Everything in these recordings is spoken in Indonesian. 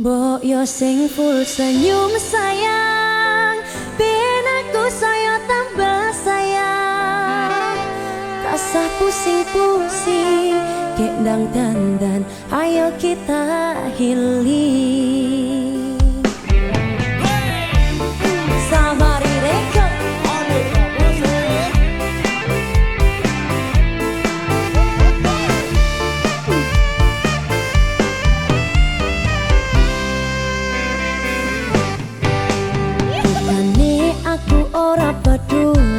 Mbok yo sing full senyum sayang Ben aku saya tambah sayang Rasa pusing-pusing Kek dang dandan Ayo kita hilir peduli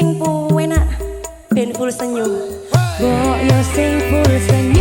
sing pu senyum kok yo sing full senyum